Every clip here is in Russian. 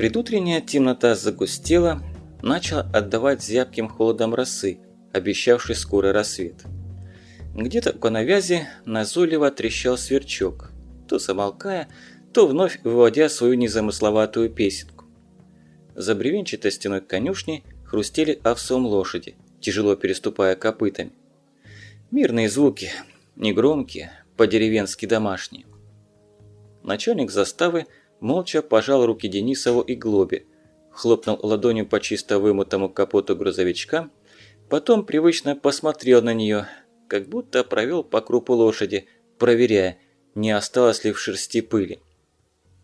Предутренняя темнота загустела, начала отдавать зябким холодом росы, обещавший скорый рассвет. Где-то у навязи назойливо трещал сверчок, то замолкая, то вновь выводя свою незамысловатую песенку. За бревенчатой стеной конюшни хрустели овсом лошади, тяжело переступая копытами. Мирные звуки, негромкие, по-деревенски домашние. Начальник заставы молча пожал руки Денисову и Глобе, хлопнул ладонью по чисто вымытому капоту грузовичка, потом привычно посмотрел на нее, как будто провел по крупу лошади, проверяя, не осталось ли в шерсти пыли.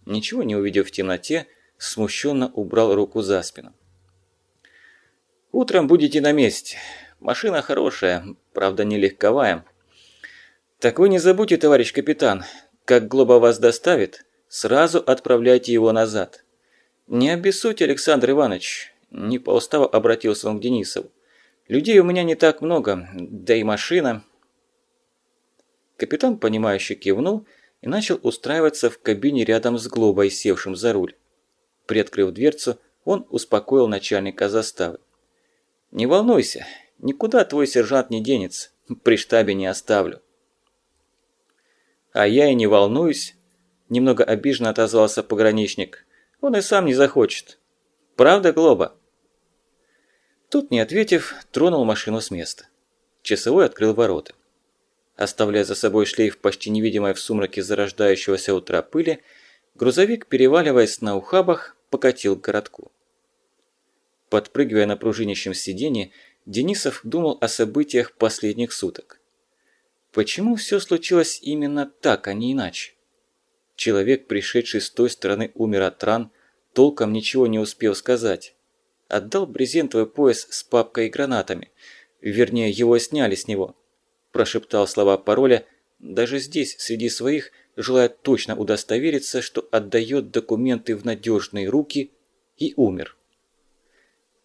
Ничего не увидев в темноте, смущенно убрал руку за спину. «Утром будете на месте. Машина хорошая, правда не легковая. Так вы не забудьте, товарищ капитан, как Глоба вас доставит, сразу отправляйте его назад. Не обессудьте, Александр Иванович, не по уставу обратился он к Денисову. Людей у меня не так много, да и машина. Капитан, понимающе кивнул и начал устраиваться в кабине рядом с Глобой, севшим за руль. Приоткрыв дверцу, он успокоил начальника заставы. «Не волнуйся, никуда твой сержант не денется, при штабе не оставлю». «А я и не волнуюсь», – немного обиженно отозвался пограничник. «Он и сам не захочет. Правда, Глоба?» Тут, не ответив, тронул машину с места. Часовой открыл ворота. Оставляя за собой шлейф почти невидимой в сумраке зарождающегося утра пыли, грузовик, переваливаясь на ухабах, покатил к городку. Подпрыгивая на пружинищем сиденье, Денисов думал о событиях последних суток. Почему все случилось именно так, а не иначе? Человек, пришедший с той стороны, умер от ран, толком ничего не успел сказать. Отдал брезентовый пояс с папкой и гранатами. Вернее, его сняли с него. Прошептал слова пароля, даже здесь, среди своих, желая точно удостовериться, что отдает документы в надежные руки, и умер.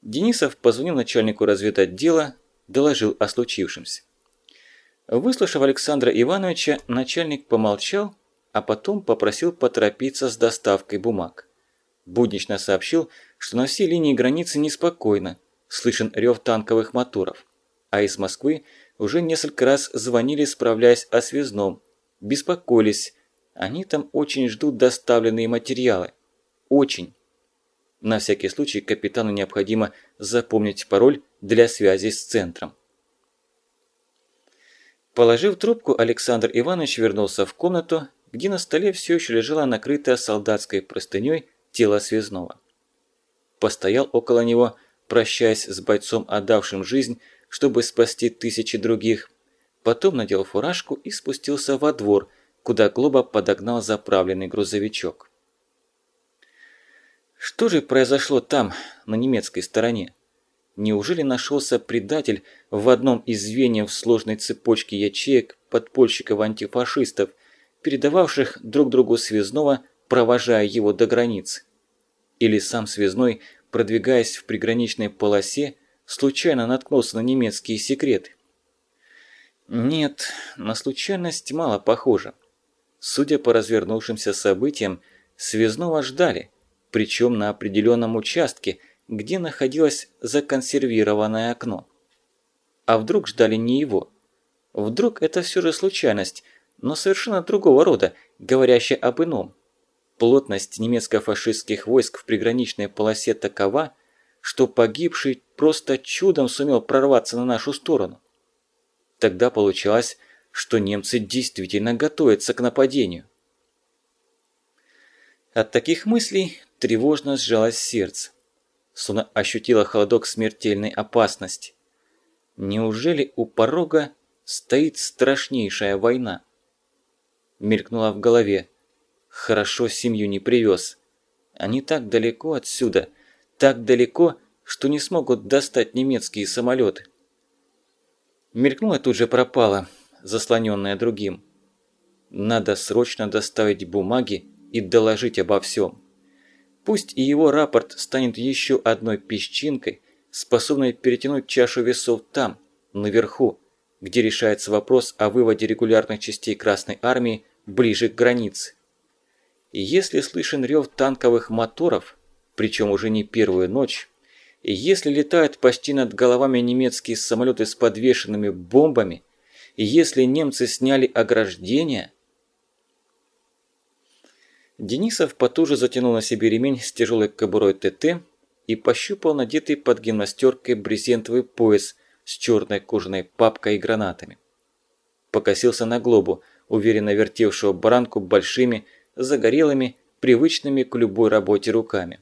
Денисов позвонил начальнику разведотдела, доложил о случившемся. Выслушав Александра Ивановича, начальник помолчал, а потом попросил поторопиться с доставкой бумаг. Буднично сообщил, что на всей линии границы неспокойно, слышен рев танковых моторов, а из Москвы уже несколько раз звонили, справляясь о связном, беспокоились, они там очень ждут доставленные материалы. Очень. На всякий случай капитану необходимо запомнить пароль для связи с центром. Положив трубку, Александр Иванович вернулся в комнату, где на столе все еще лежало накрытое солдатской простыней тело связного. Постоял около него, прощаясь с бойцом, отдавшим жизнь, чтобы спасти тысячи других. Потом надел фуражку и спустился во двор, куда Глоба подогнал заправленный грузовичок. Что же произошло там, на немецкой стороне? Неужели нашелся предатель в одном из звеньев сложной цепочки ячеек подпольщиков-антифашистов, передававших друг другу связного, провожая его до границы? Или сам связной, продвигаясь в приграничной полосе, случайно наткнулся на немецкие секреты? Нет, на случайность мало похоже. Судя по развернувшимся событиям, связного ждали, причем на определенном участке – где находилось законсервированное окно. А вдруг ждали не его? Вдруг это все же случайность, но совершенно другого рода, говорящая об ином. Плотность немецко-фашистских войск в приграничной полосе такова, что погибший просто чудом сумел прорваться на нашу сторону. Тогда получалось, что немцы действительно готовятся к нападению. От таких мыслей тревожно сжалось сердце словно ощутила холодок смертельной опасности. Неужели у порога стоит страшнейшая война? Мелькнула в голове. Хорошо семью не привез. Они так далеко отсюда, так далеко, что не смогут достать немецкие самолеты. Мелькнула тут же пропала, заслоненная другим. Надо срочно доставить бумаги и доложить обо всем. Пусть и его рапорт станет еще одной песчинкой, способной перетянуть чашу весов там, наверху, где решается вопрос о выводе регулярных частей Красной Армии ближе к границе. И если слышен рев танковых моторов, причем уже не первую ночь, и если летают почти над головами немецкие самолеты с подвешенными бомбами, и если немцы сняли ограждения... Денисов потуже затянул на себе ремень с тяжелой кобурой ТТ и пощупал надетый под гимнастеркой брезентовый пояс с черной кожаной папкой и гранатами. Покосился на глобу, уверенно вертевшего баранку большими, загорелыми, привычными к любой работе руками.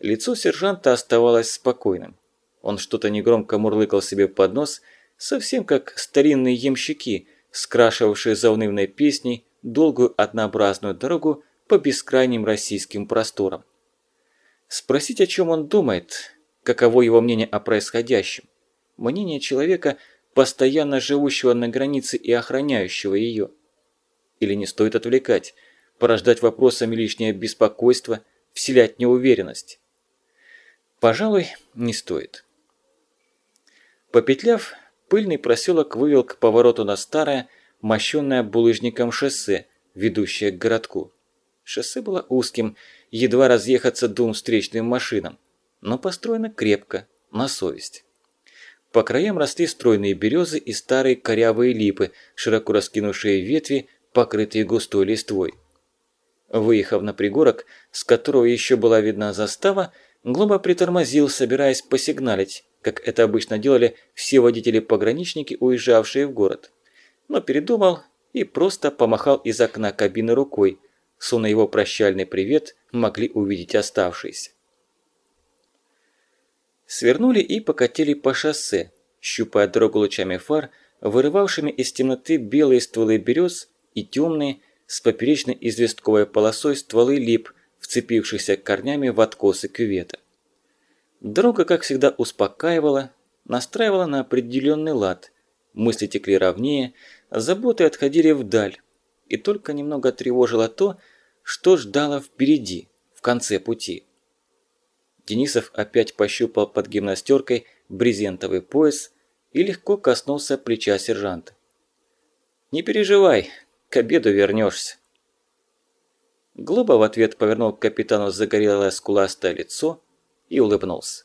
Лицо сержанта оставалось спокойным. Он что-то негромко мурлыкал себе под нос, совсем как старинные ямщики, скрашивавшие заунывной песней долгую однообразную дорогу по бескрайним российским просторам. Спросить, о чем он думает, каково его мнение о происходящем. Мнение человека, постоянно живущего на границе и охраняющего ее. Или не стоит отвлекать, порождать вопросами лишнее беспокойство, вселять неуверенность. Пожалуй, не стоит. Попетляв, пыльный проселок вывел к повороту на старое, мощенное булыжником шоссе, ведущее к городку. Шоссе было узким, едва разъехаться двум встречным машинам, но построено крепко, на совесть. По краям росли стройные березы и старые корявые липы, широко раскинувшие ветви, покрытые густой листвой. Выехав на пригорок, с которого еще была видна застава, Глоба притормозил, собираясь посигналить, как это обычно делали все водители-пограничники, уезжавшие в город. Но передумал и просто помахал из окна кабины рукой, словно его прощальный привет могли увидеть оставшиеся. Свернули и покатили по шоссе, щупая дорогу лучами фар, вырывавшими из темноты белые стволы берез и темные, с поперечной известковой полосой стволы лип – вцепившихся корнями в откосы кювета. Дорога, как всегда, успокаивала, настраивала на определенный лад, мысли текли ровнее, заботы отходили вдаль, и только немного тревожило то, что ждало впереди, в конце пути. Денисов опять пощупал под гимнастеркой брезентовый пояс и легко коснулся плеча сержанта. «Не переживай, к обеду вернешься. Глоба в ответ повернул к капитану загорелое скуластое лицо и улыбнулся.